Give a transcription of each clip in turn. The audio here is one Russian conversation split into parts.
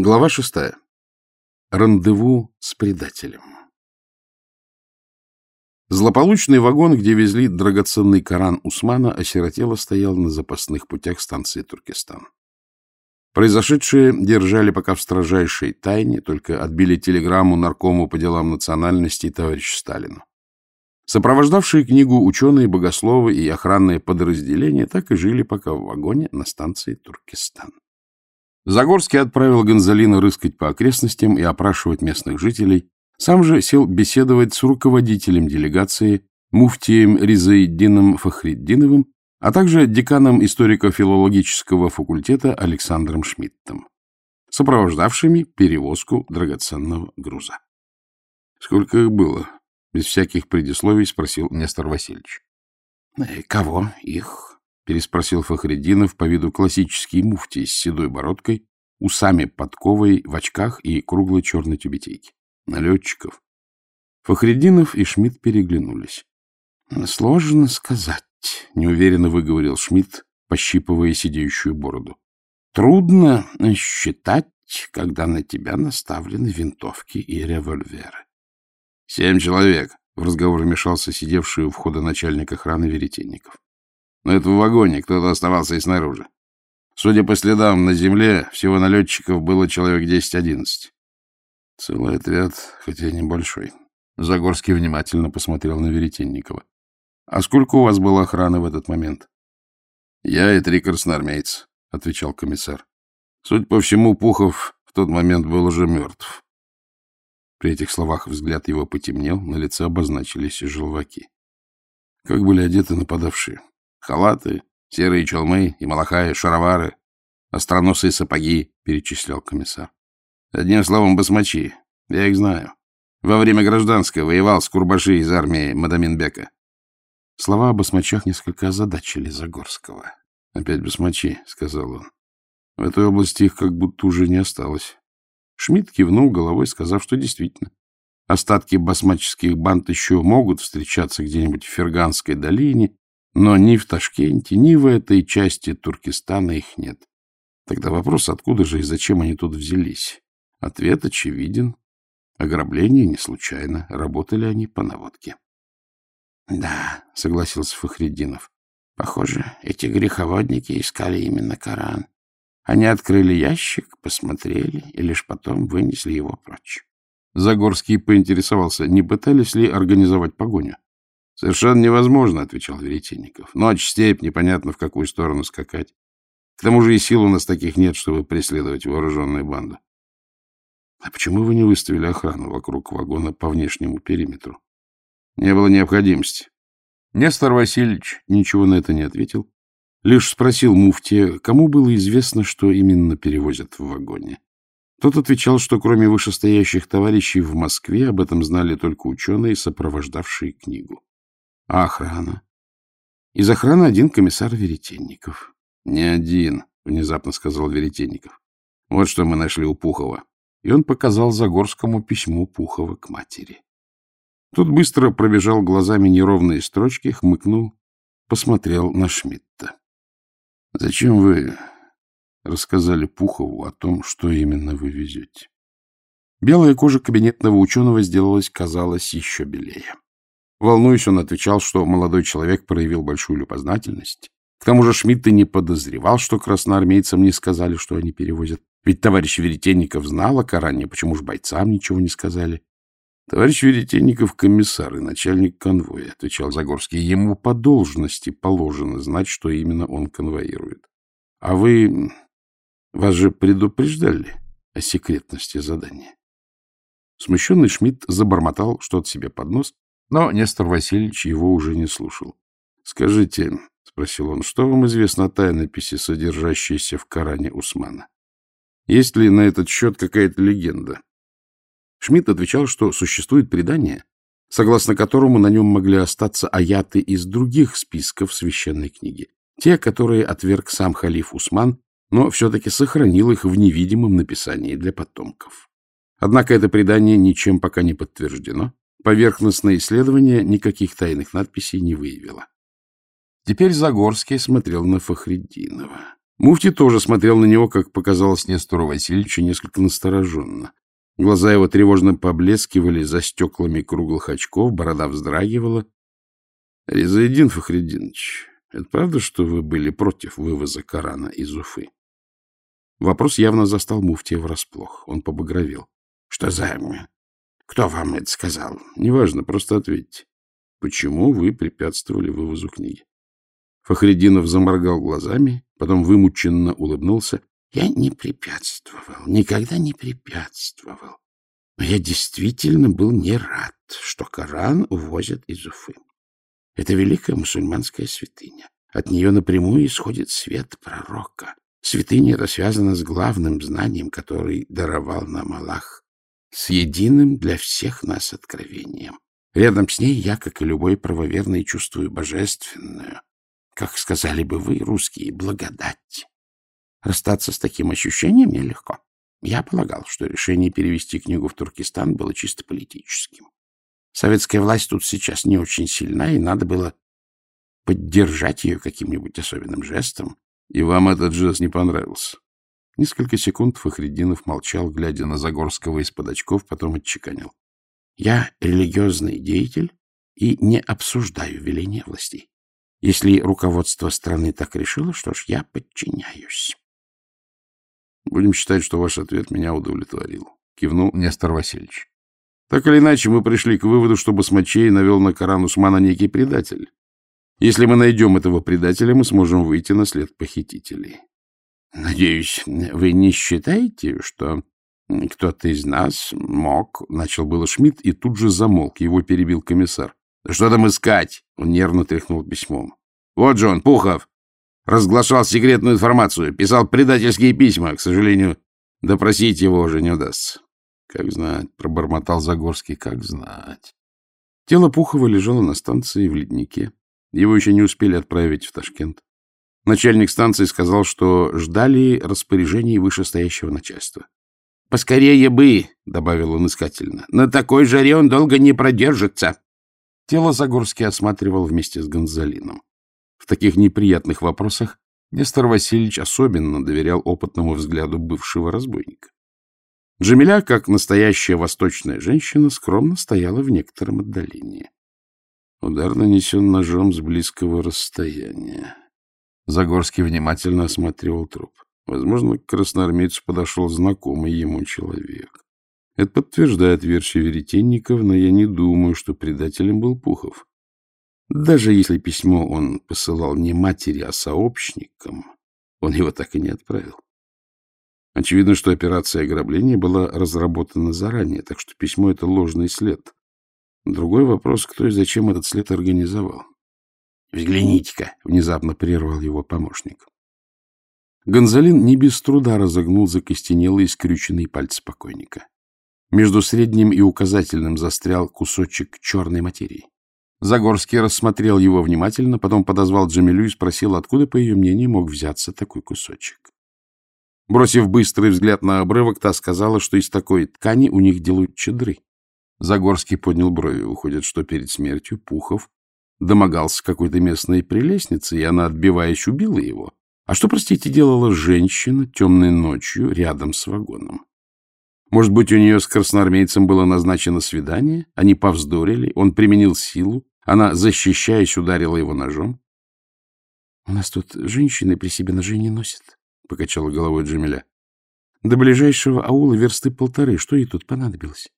Глава шестая. Рандеву с предателем. Злополучный вагон, где везли драгоценный Коран Усмана, осиротело стоял на запасных путях станции Туркестан. Произошедшее держали пока в строжайшей тайне, только отбили телеграмму наркому по делам национальностей товарищу Сталину. Сопровождавшие книгу ученые, богословы и охранные подразделения так и жили пока в вагоне на станции Туркестан. Загорский отправил Гонзалина рыскать по окрестностям и опрашивать местных жителей, сам же сел беседовать с руководителем делегации, муфтием Ризаиддином Фахриддиновым, а также деканом историко-филологического факультета Александром Шмидтом, сопровождавшими перевозку драгоценного груза. — Сколько их было? — без всяких предисловий спросил Нестор Васильевич. «Э, — Кого их? Переспросил Фахреддинов по виду классический муфтий с седой бородкой, усами подковой, в очках и круглой черной тюбетейке. Налетчиков. Фахреддинов и Шмидт переглянулись. — Сложно сказать, — неуверенно выговорил Шмидт, пощипывая сидеющую бороду. — Трудно считать, когда на тебя наставлены винтовки и револьверы. — Семь человек, — в разговор вмешался сидевший у входа начальник охраны Веретенников. Но это в вагоне, кто-то оставался и снаружи. Судя по следам на земле, всего налетчиков было человек 10-11. Целый отряд, хотя небольшой. Загорский внимательно посмотрел на Веретенникова. — А сколько у вас было охраны в этот момент? — Я и три красноармейца, — отвечал комиссар. Судя по всему, Пухов в тот момент был уже мертв. При этих словах взгляд его потемнел, на лице обозначились желваки. Как были одеты нападавшие? Халаты, серые челмы и малахаи, шаровары, остроносые сапоги, — перечислял комиссар. Одним словом, басмачи. Я их знаю. Во время гражданской воевал с Курбаши из армии Мадаминбека. Слова о басмачах несколько озадачили Загорского. — Опять басмачи, — сказал он. В этой области их как будто уже не осталось. Шмидт кивнул головой, сказав, что действительно. Остатки басмаческих банд еще могут встречаться где-нибудь в Ферганской долине, но ни в Ташкенте, ни в этой части Туркестана их нет. Тогда вопрос, откуда же и зачем они тут взялись? Ответ очевиден. Ограбление не случайно. Работали они по наводке. — Да, — согласился Фахреддинов. — Похоже, эти греховодники искали именно Коран. Они открыли ящик, посмотрели и лишь потом вынесли его прочь. Загорский поинтересовался, не пытались ли организовать погоню. — Совершенно невозможно, — отвечал Веретенников. — Ночь, степь, непонятно, в какую сторону скакать. К тому же и сил у нас таких нет, чтобы преследовать вооруженную банду. — А почему вы не выставили охрану вокруг вагона по внешнему периметру? — Не было необходимости. Нестор Васильевич ничего на это не ответил, лишь спросил муфтия, кому было известно, что именно перевозят в вагоне. Тот отвечал, что кроме вышестоящих товарищей в Москве об этом знали только ученые, сопровождавшие книгу. А охрана? Из охраны один комиссар Веретенников. Не один, внезапно сказал Веретенников. Вот что мы нашли у Пухова. И он показал Загорскому письмо Пухова к матери. Тут быстро пробежал глазами неровные строчки, хмыкнул, посмотрел на Шмидта. — Зачем вы рассказали Пухову о том, что именно вы везете? Белая кожа кабинетного ученого сделалась, казалось, еще белее. Волнуясь, он отвечал, что молодой человек проявил большую любознательность. К тому же Шмидт и не подозревал, что красноармейцам не сказали, что они перевозят. Ведь товарищ Веретенников знал о Коране, почему же бойцам ничего не сказали? — Товарищ Веретенников — комиссар и начальник конвоя, — отвечал Загорский. Ему по должности положено знать, что именно он конвоирует. — А вы... Вас же предупреждали о секретности задания. Смущенный Шмидт забормотал что-то себе под нос, но Нестор Васильевич его уже не слушал. — Скажите, — спросил он, — что вам известно о тайнописи, содержащейся в Коране Усмана? Есть ли на этот счет какая-то легенда? Шмидт отвечал, что существует предание, согласно которому на нем могли остаться аяты из других списков священной книги, те, которые отверг сам халиф Усман, но все-таки сохранил их в невидимом написании для потомков. Однако это предание ничем пока не подтверждено, Поверхностное исследование никаких тайных надписей не выявило. Теперь Загорский смотрел на Фахреддинова. Муфти тоже смотрел на него, как показалось Нестору Васильевичу, несколько настороженно. Глаза его тревожно поблескивали за стеклами круглых очков, борода вздрагивала. — Резаидин Фахрединович, это правда, что вы были против вывоза Корана из Уфы? Вопрос явно застал Муфтия врасплох. Он побагровел. — Что за... Кто вам это сказал? — Неважно, просто ответьте. Почему вы препятствовали вывозу книги? Фахрединов заморгал глазами, потом вымученно улыбнулся. Я не препятствовал, никогда не препятствовал. Но я действительно был не рад, что Коран увозят из Уфы. Это великая мусульманская святыня. От нее напрямую исходит свет пророка. Святыня это связано с главным знанием, который даровал нам Аллах, с единым для всех нас откровением. Рядом с ней я, как и любой правоверный, чувствую божественную, как сказали бы вы, русские, благодать. Расстаться с таким ощущением нелегко. Я полагал, что решение перевести книгу в Туркестан было чисто политическим. Советская власть тут сейчас не очень сильна, и надо было поддержать ее каким-нибудь особенным жестом. И вам этот жест не понравился? Несколько секунд Фахреддинов молчал, глядя на Загорского из-под очков, потом отчеканил. Я религиозный деятель и не обсуждаю веления властей. Если руководство страны так решило, что ж, я подчиняюсь. Будем считать, что ваш ответ меня удовлетворил, кивнул Нестор Васильевич. Так или иначе, мы пришли к выводу, что Басмачей навел на Коран Усмана некий предатель. Если мы найдем этого предателя, мы сможем выйти на след похитителей. Надеюсь, вы не считаете, что кто-то из нас мог... Начал было Шмидт и тут же замолк. Его перебил комиссар. Что там искать? Он нервно тряхнул письмом. Вот же он, Пухов. Разглашал секретную информацию, писал предательские письма. К сожалению, допросить его уже не удастся. Как знать, пробормотал Загорский, как знать. Тело Пухова лежало на станции в леднике. Его еще не успели отправить в Ташкент. Начальник станции сказал, что ждали распоряжений вышестоящего начальства. — Поскорее бы, — добавил он искательно, — на такой жаре он долго не продержится. Тело Загорский осматривал вместе с Гонзалином. В таких неприятных вопросах Нестор Васильевич особенно доверял опытному взгляду бывшего разбойника. Джамиля, как настоящая восточная женщина, скромно стояла в некотором отдалении. Удар нанесен ножом с близкого расстояния. Загорский внимательно осматривал труп. Возможно, к красноармейцу подошел знакомый ему человек. Это подтверждает версию веретенников, но я не думаю, что предателем был Пухов. Даже если письмо он посылал не матери, а сообщникам, он его так и не отправил. Очевидно, что операция ограбления была разработана заранее, так что письмо — это ложный след. Другой вопрос, кто и зачем этот след организовал. — Взгляните-ка, — внезапно прервал его помощник. Гонзалин не без труда разогнул закостенелые скрюченные пальцы покойника. Между средним и указательным застрял кусочек черной материи. Загорский рассмотрел его внимательно, потом подозвал Джамилю и спросил, откуда, по ее мнению, мог взяться такой кусочек. Бросив быстрый взгляд на обрывок, та сказала, что из такой ткани у них делают чедры. Загорский поднял брови. Выходит, что перед смертью Пухов домогался какой-то местной прелестницы, и она, отбиваясь, убила его. А что, простите, делала женщина темной ночью рядом с вагоном? Может быть, у нее с красноармейцем было назначено свидание? Они повздорили, он применил силу, она, защищаясь, ударила его ножом? — У нас тут женщины при себе ножи не носят, — покачала головой Джамиля. — До ближайшего аула версты полторы. Что ей тут понадобилось?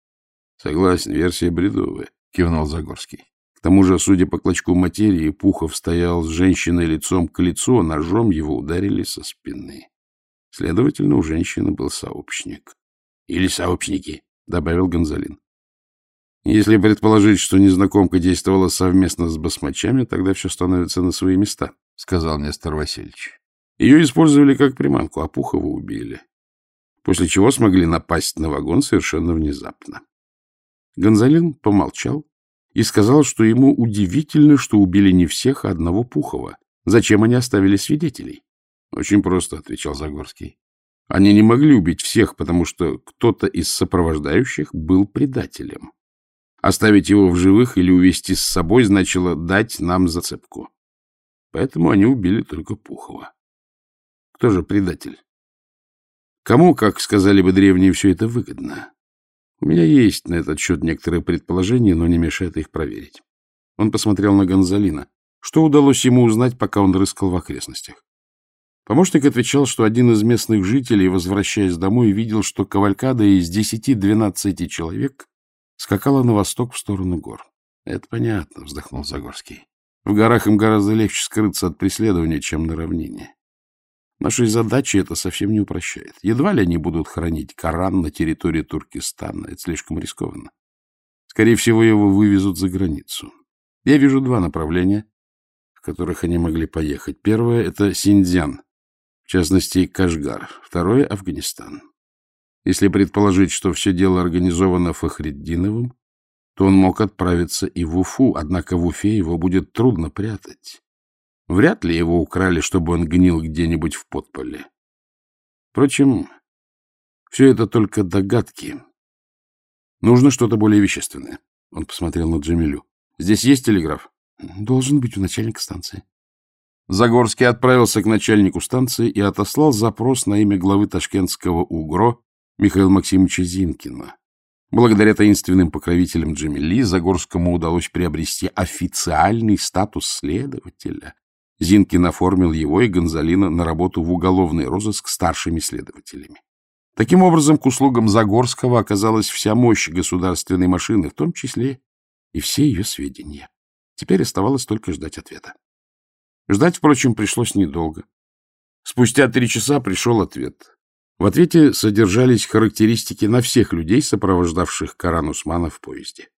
— Согласен, версия бредовая, — кивнул Загорский. Тому же, судя по клочку материи, Пухов стоял с женщиной лицом к лицу, а ножом его ударили со спины. Следовательно, у женщины был сообщник. Или сообщники, — добавил Гонзалин. Если предположить, что незнакомка действовала совместно с басмачами, тогда все становится на свои места, — сказал Нестор Васильевич. Ее использовали как приманку, а Пухова убили. После чего смогли напасть на вагон совершенно внезапно. Гонзалин помолчал и сказал, что ему удивительно, что убили не всех, а одного Пухова. Зачем они оставили свидетелей? — Очень просто, — отвечал Загорский. Они не могли убить всех, потому что кто-то из сопровождающих был предателем. Оставить его в живых или увести с собой значило дать нам зацепку. Поэтому они убили только Пухова. Кто же предатель? Кому, как сказали бы древние, все это выгодно? У меня есть на этот счет некоторые предположения, но не мешает их проверить. Он посмотрел на Гонзалина. Что удалось ему узнать, пока он рыскал в окрестностях? Помощник отвечал, что один из местных жителей, возвращаясь домой, видел, что кавалькада из десяти-двенадцати человек скакала на восток в сторону гор. — Это понятно, — вздохнул Загорский. — В горах им гораздо легче скрыться от преследования, чем на равнине. Нашей задачи это совсем не упрощает. Едва ли они будут хранить Коран на территории Туркестана. Это слишком рискованно. Скорее всего, его вывезут за границу. Я вижу два направления, в которых они могли поехать. Первое — это Синьцзян, в частности, Кашгар. Второе — Афганистан. Если предположить, что все дело организовано Фахриддиновым, то он мог отправиться и в Уфу, однако в Уфе его будет трудно прятать. Вряд ли его украли, чтобы он гнил где-нибудь в подполе. Впрочем, все это только догадки. Нужно что-то более вещественное. Он посмотрел на Джамилю. Здесь есть телеграф? Должен быть у начальника станции. Загорский отправился к начальнику станции и отослал запрос на имя главы ташкентского УГРО Михаила Максимовича Зинкина. Благодаря таинственным покровителям Джамили Загорскому удалось приобрести официальный статус следователя. Зинкин оформил его и Гонзалина на работу в уголовный розыск старшими следователями. Таким образом, к услугам Загорского оказалась вся мощь государственной машины, в том числе и все ее сведения. Теперь оставалось только ждать ответа. Ждать, впрочем, пришлось недолго. Спустя три часа пришел ответ. В ответе содержались характеристики на всех людей, сопровождавших Каран Усмана в поезде.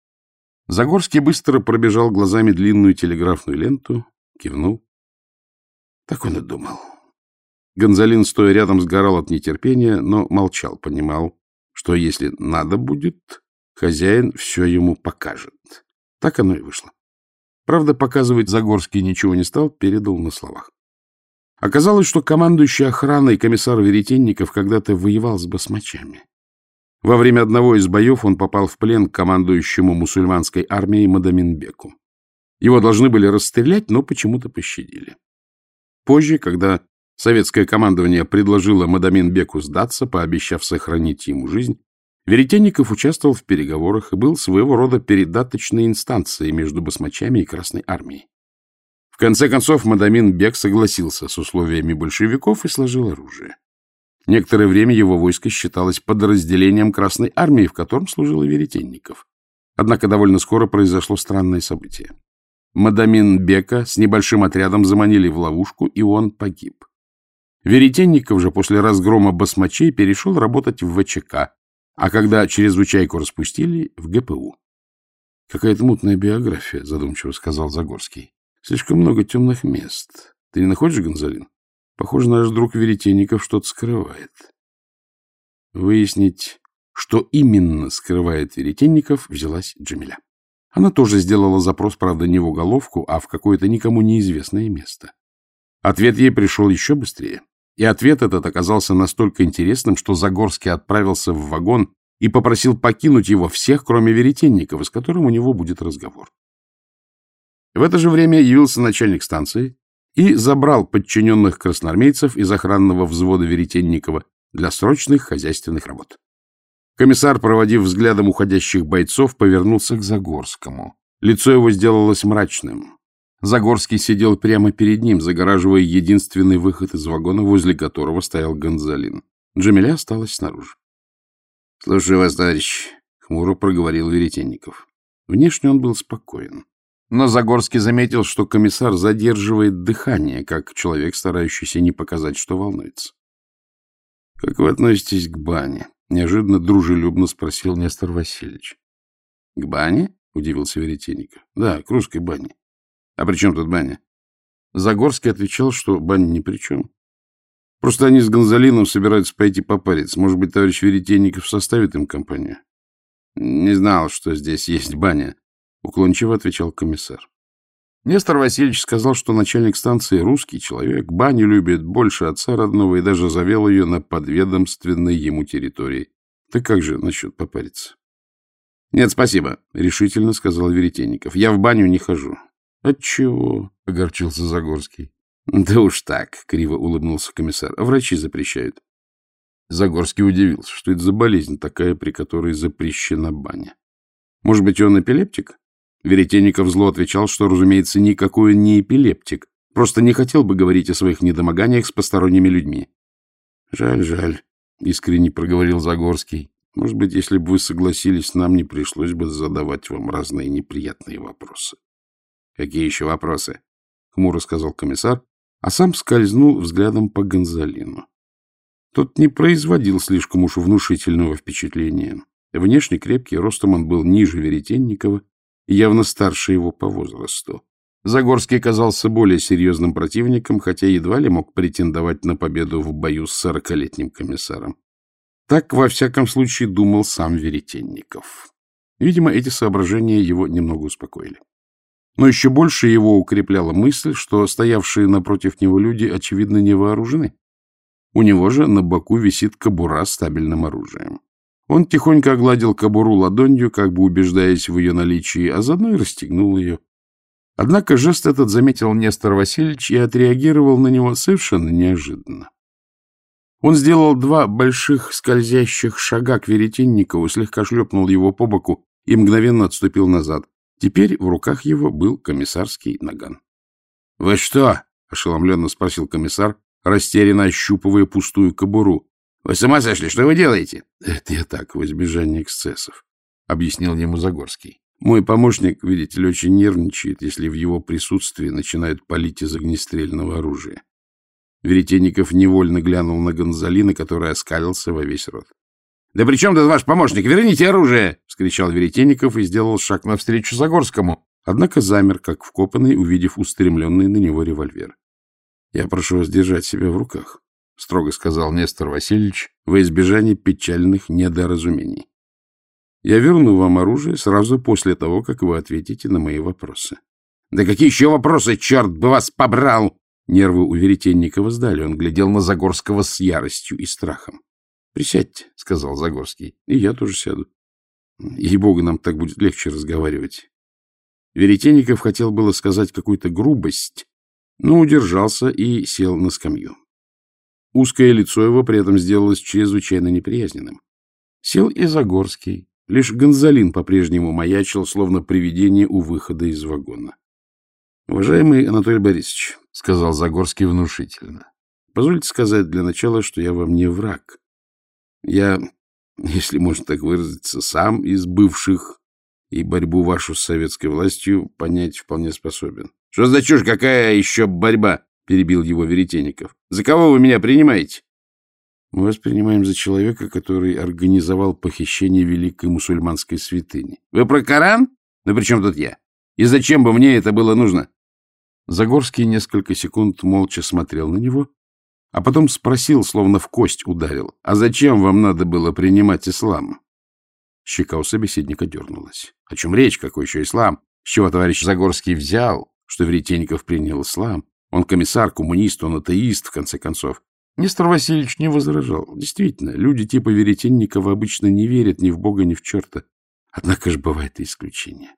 Загорский быстро пробежал глазами длинную телеграфную ленту, кивнул. Так он и думал. Гонзалин, стоя рядом, сгорал от нетерпения, но молчал, понимал, что если надо будет, хозяин все ему покажет. Так оно и вышло. Правда, показывать Загорский ничего не стал, передал на словах. Оказалось, что командующий охраной комиссар Веретенников когда-то воевал с басмачами. Во время одного из боев он попал в плен к командующему мусульманской армией Мадаминбеку. Его должны были расстрелять, но почему-то пощадили. Позже, когда советское командование предложило Мадаминбеку сдаться, пообещав сохранить ему жизнь, Веретенников участвовал в переговорах и был своего рода передаточной инстанцией между басмачами и Красной армией. В конце концов, Мадамин Бек согласился с условиями большевиков и сложил оружие. Некоторое время его войско считалось подразделением Красной армии, в котором служил Веретенников. Однако довольно скоро произошло странное событие. Мадамин Бека с небольшим отрядом заманили в ловушку, и он погиб. Веретенников же после разгрома басмачей перешел работать в ВЧК, а когда чрезвычайку распустили, в ГПУ. — Какая-то мутная биография, — задумчиво сказал Загорский. — Слишком много темных мест. Ты не находишь, Гонзалин? Похоже, наш друг Веретенников что-то скрывает. Выяснить, что именно скрывает Веретенников, взялась Джамиля. Она тоже сделала запрос, правда, не в уголовку, а в какое-то никому неизвестное место. Ответ ей пришел еще быстрее. И ответ этот оказался настолько интересным, что Загорский отправился в вагон и попросил покинуть его всех, кроме Веретенникова, с которым у него будет разговор. В это же время явился начальник станции и забрал подчиненных красноармейцев из охранного взвода Веретенникова для срочных хозяйственных работ. Комиссар, проводив взглядом уходящих бойцов, повернулся к Загорскому. Лицо его сделалось мрачным. Загорский сидел прямо перед ним, загораживая единственный выход из вагона, возле которого стоял Гонзалин. Джамиля осталась снаружи. — Слушаю вас, товарищ, — хмуро проговорил Веретенников. Внешне он был спокоен. Но Загорский заметил, что комиссар задерживает дыхание, как человек, старающийся не показать, что волнуется. — Как вы относитесь к бане? — неожиданно дружелюбно спросил Нестор Васильевич. — К бане? — удивился Веретенников. — Да, к русской бане. А при чем тут баня? Загорский отвечал, что баня ни при чем. Просто они с Гонзалином собираются пойти попариться. Может быть, товарищ Веретенников составит им компанию? Не знал, что здесь есть баня, уклончиво отвечал комиссар. Нестор Васильевич сказал, что начальник станции русский человек, баню любит больше отца родного и даже завел ее на подведомственной ему территории. Ты как же насчет попариться? — Нет, спасибо, — решительно сказал Веретенников. — Я в баню не хожу. — Отчего? — огорчился Загорский. — Да уж так, — криво улыбнулся комиссар. — Врачи запрещают. Загорский удивился, что это за болезнь такая, при которой запрещена баня. Может быть, он эпилептик? Веретенников зло отвечал, что, разумеется, никакой он не эпилептик, просто не хотел бы говорить о своих недомоганиях с посторонними людьми. — Жаль, жаль, — искренне проговорил Загорский. — Может быть, если бы вы согласились, нам не пришлось бы задавать вам разные неприятные вопросы. — Какие еще вопросы? — хмуро сказал комиссар, а сам скользнул взглядом по Гонзалину. Тот не производил слишком уж внушительного впечатления. Внешне крепкий, ростом он был ниже Веретенникова явно старше его по возрасту. Загорский казался более серьезным противником, хотя едва ли мог претендовать на победу в бою с сорокалетним комиссаром. Так, во всяком случае, думал сам Веретенников. Видимо, эти соображения его немного успокоили. Но еще больше его укрепляла мысль, что стоявшие напротив него люди, очевидно, не вооружены. У него же на боку висит кобура с стабильным оружием. Он тихонько огладил кобуру ладонью, как бы убеждаясь в ее наличии, а заодно и расстегнул ее. Однако жест этот заметил Нестор Васильевич и отреагировал на него совершенно неожиданно. Он сделал два больших скользящих шага к Веретенникову, слегка шлепнул его по боку и мгновенно отступил назад. Теперь в руках его был комиссарский наган. — Вы что? — ошеломленно спросил комиссар, растерянно ощупывая пустую кобуру. — Вы с ума сошли? Что вы делаете? — Это я так, в избежание эксцессов, — объяснил ему Загорский. Мой помощник, видите ли, очень нервничает, если в его присутствии начинают палить из огнестрельного оружия. Веретенников невольно глянул на Гонзалина, который оскалился во весь рот. «Да при чем тут ваш помощник? Верните оружие!» — вскричал Веретенников и сделал шаг навстречу Загорскому, однако замер, как вкопанный, увидев устремленный на него револьвер. «Я прошу вас держать себя в руках», — строго сказал Нестор Васильевич, во избежание печальных недоразумений. «Я верну вам оружие сразу после того, как вы ответите на мои вопросы». «Да какие еще вопросы, черт бы вас побрал!» Нервы у Веретенникова сдали, он глядел на Загорского с яростью и страхом. Присядьте, — сказал Загорский, — и я тоже сяду. Ей-богу, нам так будет легче разговаривать. Веретенников хотел было сказать какую-то грубость, но удержался и сел на скамью. Узкое лицо его при этом сделалось чрезвычайно неприязненным. Сел и Загорский. Лишь Гонзалин по-прежнему маячил, словно привидение у выхода из вагона. — Уважаемый Анатолий Борисович, — сказал Загорский внушительно, — позвольте сказать для начала, что я вам не враг. Я, если можно так выразиться, сам из бывших и борьбу вашу с советской властью понять вполне способен. — Что за чушь? Какая еще борьба? — перебил его Веретенников. — За кого вы меня принимаете? — Мы вас принимаем за человека, который организовал похищение великой мусульманской святыни. — Вы про Коран? Ну при чем тут я? И зачем бы мне это было нужно? Загорский несколько секунд молча смотрел на него, а потом спросил, словно в кость ударил, «А зачем вам надо было принимать ислам?» Щека у собеседника дернулась. «О чем речь? Какой еще ислам? С чего товарищ Загорский взял, что Веретенников принял ислам? Он комиссар, коммунист, он атеист, в конце концов». Нестор Васильевич не возражал. Действительно, люди типа Веретенникова обычно не верят ни в Бога, ни в черта. Однако же бывает и исключение.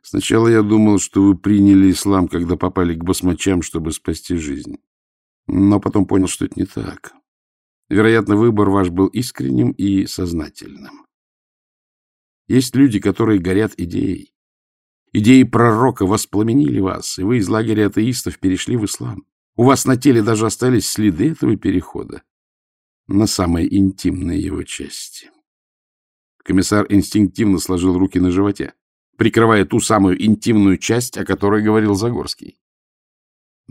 Сначала я думал, что вы приняли ислам, когда попали к басмачам, чтобы спасти жизнь но потом понял, что это не так. Вероятно, выбор ваш был искренним и сознательным. Есть люди, которые горят идеей. Идеи пророка воспламенили вас, и вы из лагеря атеистов перешли в ислам. У вас на теле даже остались следы этого перехода на самые интимные его части. Комиссар инстинктивно сложил руки на животе, прикрывая ту самую интимную часть, о которой говорил Загорский.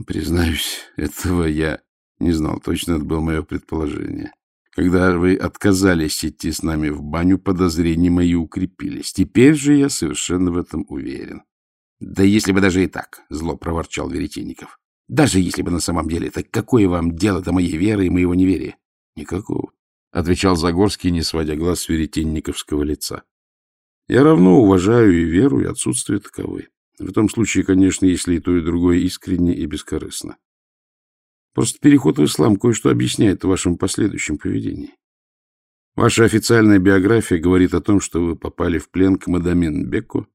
Признаюсь, этого я не знал. Точно это было мое предположение. Когда вы отказались идти с нами в баню, подозрения мои укрепились. Теперь же я совершенно в этом уверен. — Да если бы даже и так, — зло проворчал Веретенников. — Даже если бы на самом деле, так какое вам дело до моей веры и моего неверия? — Никакого, — отвечал Загорский, не сводя глаз с веретенниковского лица. — Я равно уважаю и веру, и отсутствие таковой. В том случае, конечно, если и то, и другое искренне и бескорыстно. Просто переход в ислам кое-что объясняет в вашем последующем поведении. Ваша официальная биография говорит о том, что вы попали в плен к Мадамин Беку,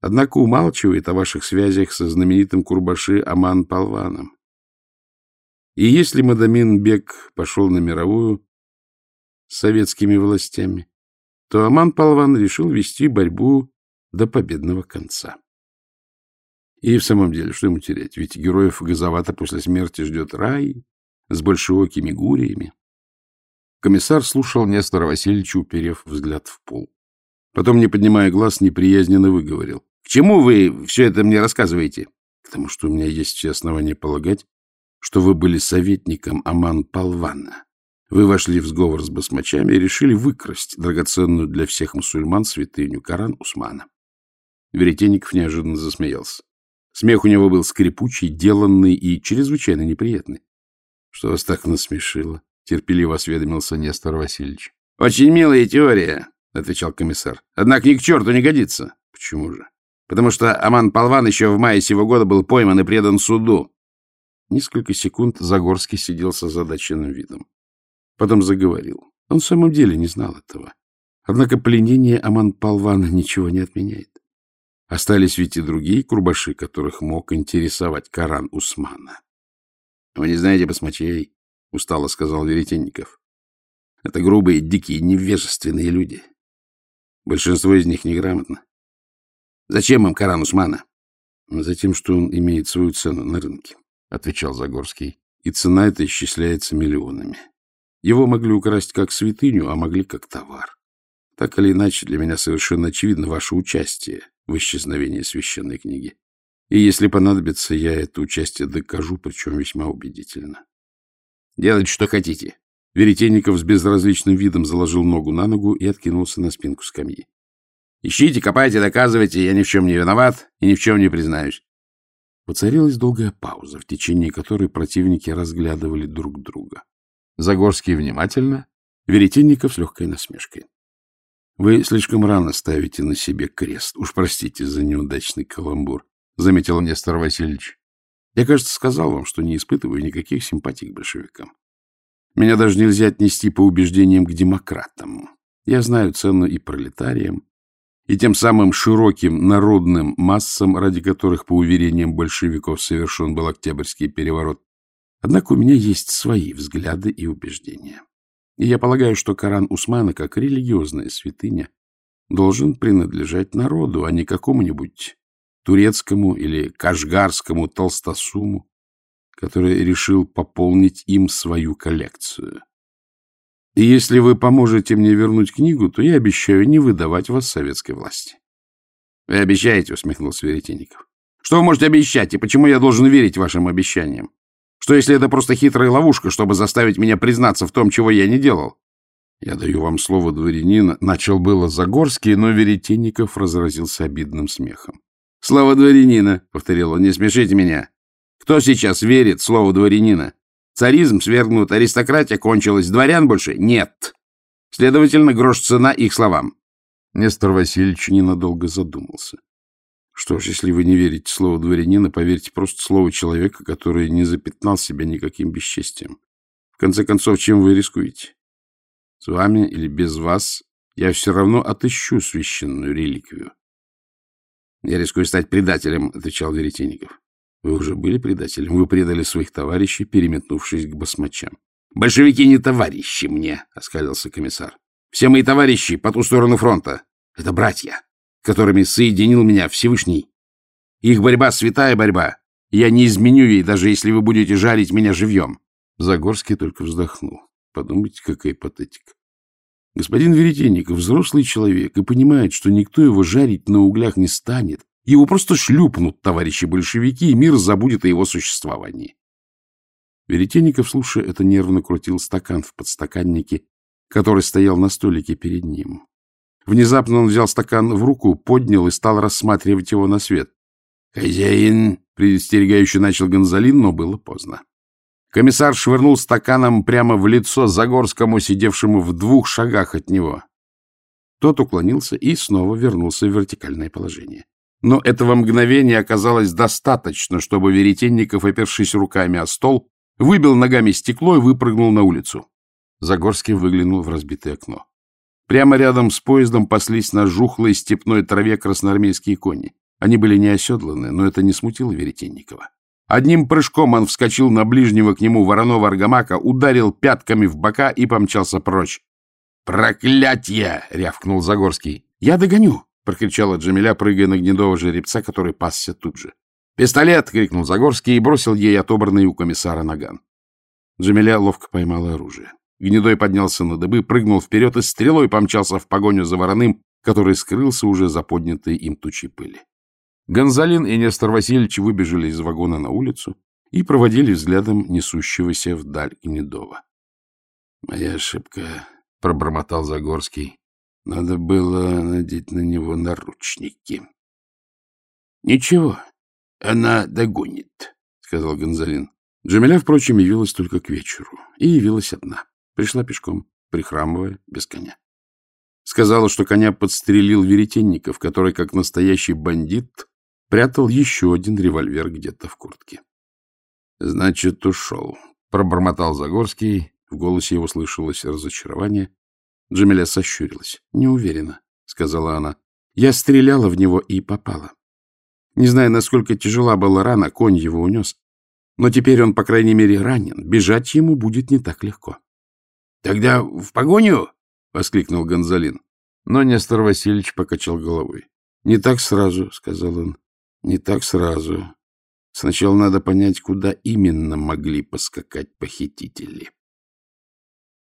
однако умалчивает о ваших связях со знаменитым Курбаши Аман Палваном. И если Мадамин Бек пошел на мировую с советскими властями, то Аман Палван решил вести борьбу до победного конца. И в самом деле, что ему терять? Ведь героев газовато после смерти ждет рай с большеокими гуриями. Комиссар слушал Нестора Васильевича, уперев взгляд в пол. Потом, не поднимая глаз, неприязненно выговорил. — К чему вы все это мне рассказываете? — К тому, что у меня есть все основания полагать, что вы были советником Аман Палвана. Вы вошли в сговор с басмачами и решили выкрасть драгоценную для всех мусульман святыню Коран Усмана. Веретенников неожиданно засмеялся. Смех у него был скрипучий, деланный и чрезвычайно неприятный. — Что вас так насмешило? — терпеливо осведомился Нестор Васильевич. — Очень милая теория, — отвечал комиссар. — Однако ни к черту не годится. — Почему же? — Потому что Аман Полван еще в мае сего года был пойман и предан суду. Несколько секунд Загорский сидел с озадаченным видом. Потом заговорил. Он в самом деле не знал этого. Однако пленение Аман Палвана ничего не отменяет. Остались ведь и другие курбаши, которых мог интересовать Коран Усмана. — Вы не знаете басмачей, — устало сказал Веретенников. — Это грубые, дикие, невежественные люди. Большинство из них неграмотно. Зачем им Коран Усмана? — Затем, что он имеет свою цену на рынке, — отвечал Загорский. И цена эта исчисляется миллионами. Его могли украсть как святыню, а могли как товар. Так или иначе, для меня совершенно очевидно ваше участие в исчезновении священной книги. И если понадобится, я это участие докажу, причем весьма убедительно. Делайте, что хотите. Веретенников с безразличным видом заложил ногу на ногу и откинулся на спинку скамьи. Ищите, копайте, доказывайте, я ни в чем не виноват и ни в чем не признаюсь. Воцарилась долгая пауза, в течение которой противники разглядывали друг друга. Загорский внимательно, Веретенников с легкой насмешкой. — Вы слишком рано ставите на себе крест. Уж простите за неудачный каламбур, — заметил Нестор Васильевич. — Я, кажется, сказал вам, что не испытываю никаких симпатий к большевикам. Меня даже нельзя отнести по убеждениям к демократам. Я знаю цену и пролетариям, и тем самым широким народным массам, ради которых, по уверениям большевиков, совершен был Октябрьский переворот. Однако у меня есть свои взгляды и убеждения. И я полагаю, что Коран Усмана, как религиозная святыня, должен принадлежать народу, а не какому-нибудь турецкому или кашгарскому толстосуму, который решил пополнить им свою коллекцию. И если вы поможете мне вернуть книгу, то я обещаю не выдавать вас советской власти. — Вы обещаете, — усмехнулся Веретенников. — Что вы можете обещать, и почему я должен верить вашим обещаниям? Что, если это просто хитрая ловушка, чтобы заставить меня признаться в том, чего я не делал? Я даю вам слово дворянина. Начал было Загорский, но Веретенников разразился обидным смехом. Слово дворянина, — повторил он, — не смешите меня. Кто сейчас верит в слово дворянина? Царизм свергнут, аристократия кончилась, дворян больше нет. Следовательно, грош цена их словам. Нестор Васильевич ненадолго задумался. Что ж, если вы не верите слову дворянина, поверьте просто слову человека, который не запятнал себя никаким бесчестием. В конце концов, чем вы рискуете? С вами или без вас я все равно отыщу священную реликвию. — Я рискую стать предателем, — отвечал Веретенников. — Вы уже были предателем. Вы предали своих товарищей, переметнувшись к басмачам. — Большевики не товарищи мне, — оскалился комиссар. — Все мои товарищи по ту сторону фронта. Это братья которыми соединил меня Всевышний. Их борьба — святая борьба. Я не изменю ей, даже если вы будете жарить меня живьем. Загорский только вздохнул. Подумайте, какая патетика. Господин Веретенников взрослый человек и понимает, что никто его жарить на углях не станет. Его просто шлюпнут товарищи большевики, и мир забудет о его существовании. Веретенников, слушая это, нервно крутил стакан в подстаканнике, который стоял на столике перед ним. Внезапно он взял стакан в руку, поднял и стал рассматривать его на свет. «Хозяин!» — предостерегающе начал Гонзалин, но было поздно. Комиссар швырнул стаканом прямо в лицо Загорскому, сидевшему в двух шагах от него. Тот уклонился и снова вернулся в вертикальное положение. Но этого мгновения оказалось достаточно, чтобы Веретенников, опершись руками о стол, выбил ногами стекло и выпрыгнул на улицу. Загорский выглянул в разбитое окно. Прямо рядом с поездом паслись на жухлой степной траве красноармейские кони. Они были не оседланы, но это не смутило Веретенникова. Одним прыжком он вскочил на ближнего к нему вороного аргамака, ударил пятками в бока и помчался прочь. «Проклятье!» — рявкнул Загорский. «Я догоню!» — прокричала Джамиля, прыгая на гнедого жеребца, который пасся тут же. «Пистолет!» — крикнул Загорский и бросил ей отобранный у комиссара наган. Джамиля ловко поймала оружие. Гнедой поднялся на дыбы, прыгнул вперед и стрелой помчался в погоню за вороным, который скрылся уже за поднятой им тучей пыли. Гонзалин и Нестор Васильевич выбежали из вагона на улицу и проводили взглядом несущегося вдаль Гнедова. — Моя ошибка, — пробормотал Загорский. — Надо было надеть на него наручники. — Ничего, она догонит, — сказал Гонзалин. Джамиля, впрочем, явилась только к вечеру. И явилась одна. Пришла пешком, прихрамывая, без коня. Сказала, что коня подстрелил Веретенников, который, как настоящий бандит, прятал еще один револьвер где-то в куртке. — Значит, ушел, — пробормотал Загорский. В голосе его слышалось разочарование. Джамиля сощурилась. — Не уверена, — сказала она. — Я стреляла в него и попала. Не знаю, насколько тяжела была рана, конь его унес. Но теперь он, по крайней мере, ранен. Бежать ему будет не так легко. — Тогда в погоню? — воскликнул Гонзалин. Но Нестор Васильевич покачал головой. — Не так сразу, — сказал он. Не так сразу. Сначала надо понять, куда именно могли поскакать похитители.